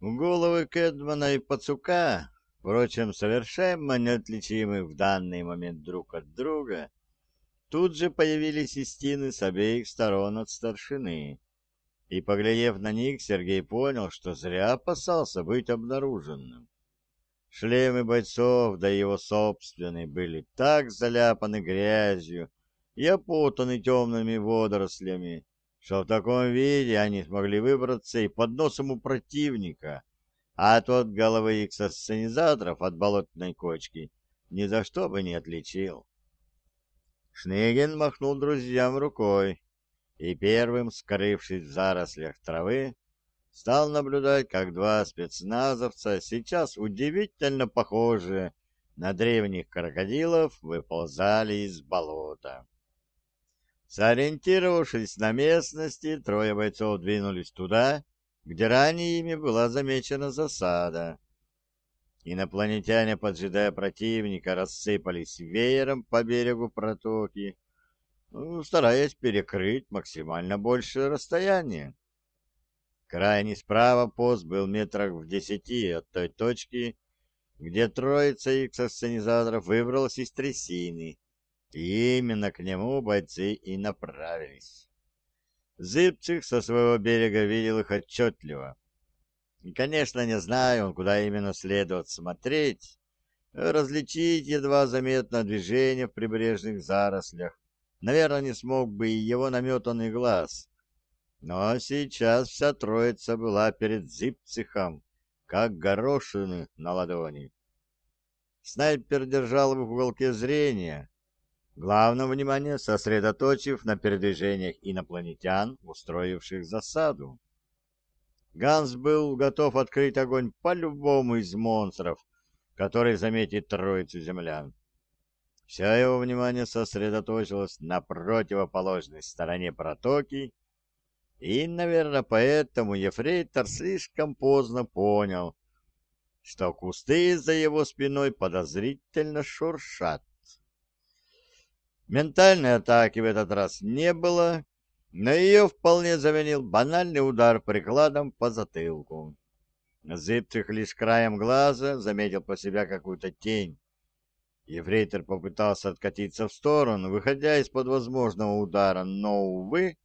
Головы Кэдмана и Пацука, впрочем, совершенно неотличимых в данный момент друг от друга, тут же появились истины с обеих сторон от старшины. И, поглядев на них, Сергей понял, что зря опасался быть обнаруженным. Шлемы бойцов, да и его собственные, были так заляпаны грязью и опутаны темными водорослями, что в таком виде они смогли выбраться и под носом у противника, а тот головы их сценизаторов от болотной кочки ни за что бы не отличил. Шныгин махнул друзьям рукой и первым, скрывшись в зарослях травы, стал наблюдать, как два спецназовца, сейчас удивительно похожие на древних крокодилов, выползали из болота. Сориентировавшись на местности, трое бойцов двинулись туда, где ранее ими была замечена засада. Инопланетяне, поджидая противника, рассыпались веером по берегу протоки, ну, стараясь перекрыть максимально большее расстояние. Крайний справа пост был метрах в десяти от той точки, где троица иксосценизаторов выбралась из трясины и именно к нему бойцы и направились. Зыбцих со своего берега видел их отчетливо. И, конечно, не знаю он, куда именно следует смотреть, различить едва заметно движение в прибрежных зарослях. Наверное, не смог бы и его наметанный глаз. Но сейчас вся троица была перед Зипцихом, как горошины на ладони. Снайпер держал в уголке зрения, главное внимание сосредоточив на передвижениях инопланетян, устроивших засаду. Ганс был готов открыть огонь по любому из монстров, который заметит троицу землян. Все его внимание сосредоточилось на противоположной стороне протоки, и, наверное, поэтому Ефрейтор слишком поздно понял, что кусты за его спиной подозрительно шуршат. Ментальной атаки в этот раз не было, но ее вполне заменил банальный удар прикладом по затылку. Зыбцих лишь краем глаза заметил по себя какую-то тень. Ефрейтор попытался откатиться в сторону, выходя из-под возможного удара, но, увы,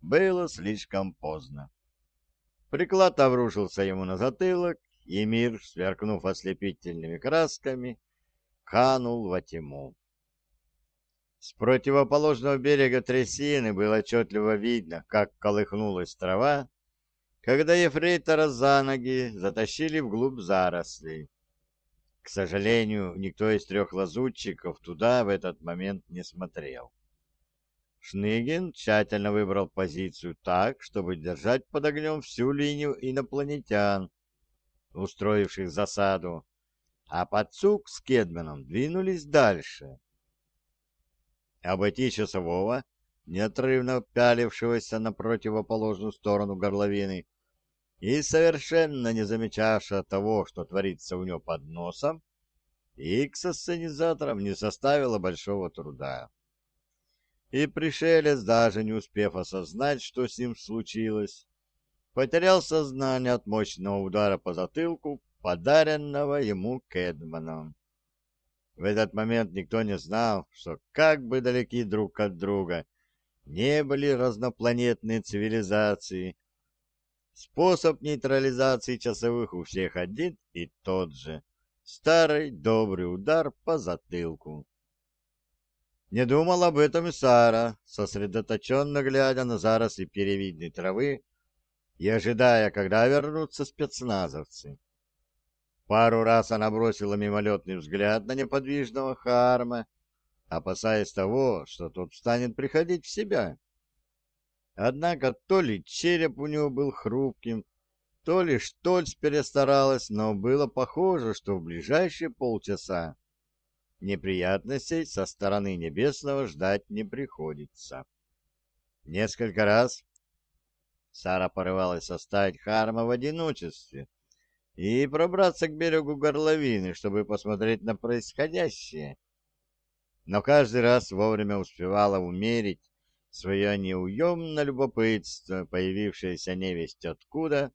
было слишком поздно. Приклад обрушился ему на затылок, и мир, сверкнув ослепительными красками, канул во тьму. С противоположного берега трясины было отчетливо видно, как колыхнулась трава, когда ефрейтора за ноги затащили вглубь зарослей. К сожалению, никто из трех лазутчиков туда в этот момент не смотрел. Шныгин тщательно выбрал позицию так, чтобы держать под огнем всю линию инопланетян, устроивших засаду, а Пацук с Кедманом двинулись дальше обойти часового, неотрывно пялившегося на противоположную сторону горловины, и совершенно не замечавшего того, что творится у него под носом, иксосценизаторам не составило большого труда. И пришелец, даже не успев осознать, что с ним случилось, потерял сознание от мощного удара по затылку, подаренного ему Кэдманом. В этот момент никто не знал, что как бы далеки друг от друга не были разнопланетные цивилизации, способ нейтрализации часовых у всех один и тот же — старый добрый удар по затылку. Не думал об этом и Сара, сосредоточенно глядя на заросли перевидной травы и ожидая, когда вернутся спецназовцы. Пару раз она бросила мимолетный взгляд на неподвижного Харма, опасаясь того, что тот станет приходить в себя. Однако то ли череп у него был хрупким, то ли Штольц перестаралась, но было похоже, что в ближайшие полчаса неприятностей со стороны Небесного ждать не приходится. Несколько раз Сара порывалась оставить Харма в одиночестве, и пробраться к берегу горловины, чтобы посмотреть на происходящее. Но каждый раз вовремя успевала умерить свое неуемное любопытство, появившееся невесть откуда,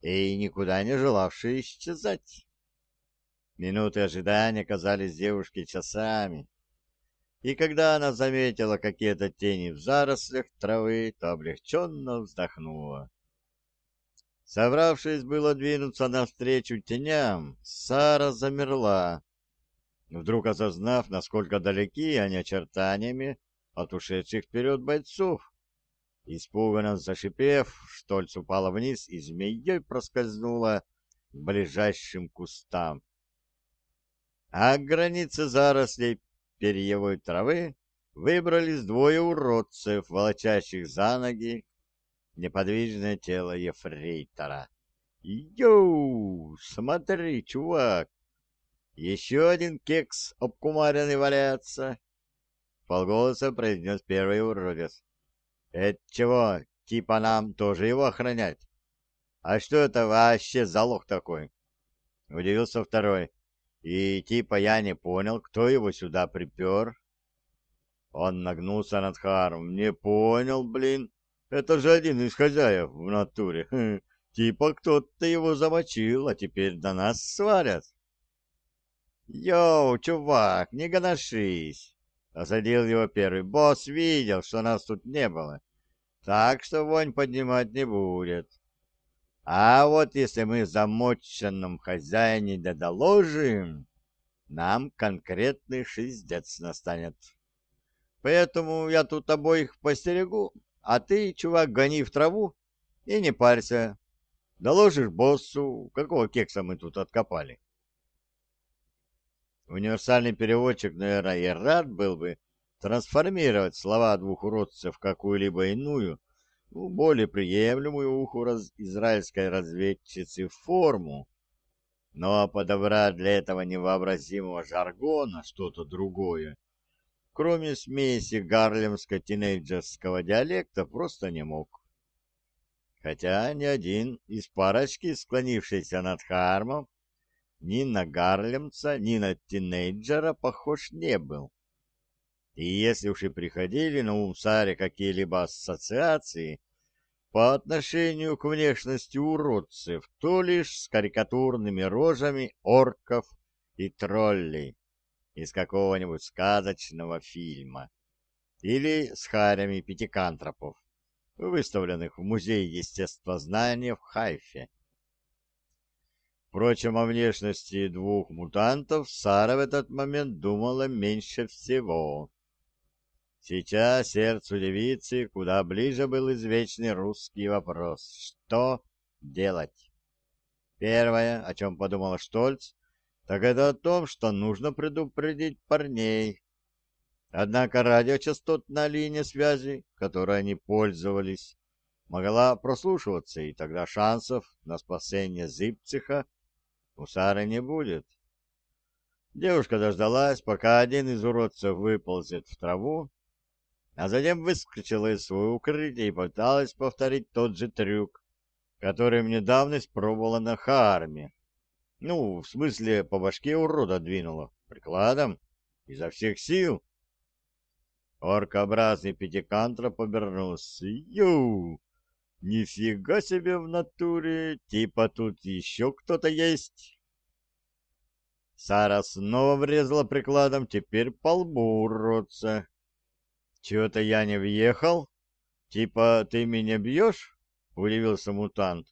и никуда не желавший исчезать. Минуты ожидания казались девушке часами, и когда она заметила какие-то тени в зарослях травы, то облегченно вздохнула. Собравшись было двинуться навстречу теням, Сара замерла, вдруг осознав, насколько далеки они очертаниями от ушедших вперед бойцов. Испуганно зашипев, Штольц упала вниз и змеей проскользнула к ближайшим кустам. А к границе зарослей перьевой травы выбрались двое уродцев, волочащих за ноги неподвижное тело ефрейтора. «Йоу! Смотри, чувак! Еще один кекс обкумаренный валяется!» Полголоса произнес первый уродец. «Это чего, типа нам тоже его охранять? А что это вообще за лох такой?» Удивился второй. «И типа я не понял, кто его сюда припер?» Он нагнулся над Харом. «Не понял, блин. Это же один из хозяев в натуре. Хм, типа кто-то его замочил, а теперь до нас сварят». «Йоу, чувак, не гоношись!» Осадил его первый. Босс видел, что нас тут не было. Так что вонь поднимать не будет. А вот если мы замоченном хозяине да доложим, нам конкретный шиздец настанет. Поэтому я тут обоих постерегу, а ты, чувак, гони в траву и не парься. Доложишь боссу, какого кекса мы тут откопали. Универсальный переводчик, наверное, и рад был бы трансформировать слова двух уродцев в какую-либо иную, ну, более приемлемую уху раз... израильской разведчицы форму, но подобрать для этого невообразимого жаргона что-то другое, кроме смеси гарлемско-тинейджерского диалекта, просто не мог. Хотя ни один из парочки, склонившийся над Хармом, ни на Гарлемца, ни на тинейджера похож не был. И если уж и приходили на ум Саре какие-либо ассоциации по отношению к внешности уродцев, то лишь с карикатурными рожами орков и троллей из какого-нибудь сказочного фильма или с харями пятикантропов, выставленных в Музее естествознания в Хайфе. Впрочем, о внешности двух мутантов Сара в этот момент думала меньше всего. Сейчас сердцу девицы куда ближе был извечный русский вопрос «Что делать?». Первое, о чем подумала Штольц, так это о том, что нужно предупредить парней. Однако радиочастотная линия связи, которой они пользовались, могла прослушиваться, и тогда шансов на спасение Зипциха у Сары не будет. Девушка дождалась, пока один из уродцев выползет в траву, а затем выскочила из своего укрытия и пыталась повторить тот же трюк, который недавно испробовала на Харме. Ну, в смысле, по башке урода двинула, прикладом, изо всех сил. Оркообразный пятикантроп обернулся. Ю! Нифига себе в натуре, типа тут еще кто-то есть. Сара снова врезала прикладом, теперь по лбу уродца. Чего-то я не въехал? Типа ты меня бьешь? Удивился мутант.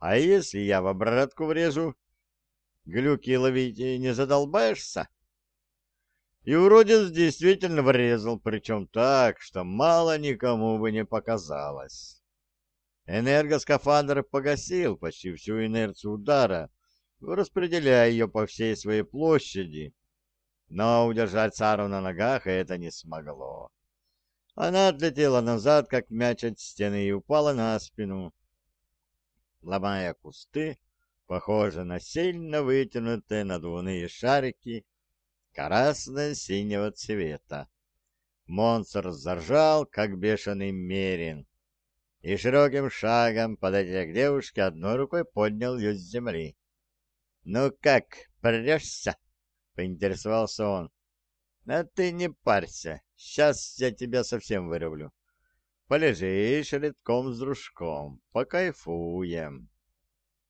А если я в обратку врежу? Глюки ловить не задолбаешься? И уродец действительно врезал, причем так, что мало никому бы не показалось. Энергоскафандр погасил почти всю инерцию удара, распределяя ее по всей своей площади, но удержать Сару на ногах это не смогло. Она отлетела назад, как мяч от стены, и упала на спину, ломая кусты, похожие на сильно вытянутые надувные шарики красно-синего цвета. Монстр заржал, как бешеный мерин, и широким шагом, подойдя к девушке, одной рукой поднял ее с земли. «Ну как, прешься?» — поинтересовался он. «А ты не парься, сейчас я тебя совсем вырублю. Полежишь редком с дружком, покайфуем».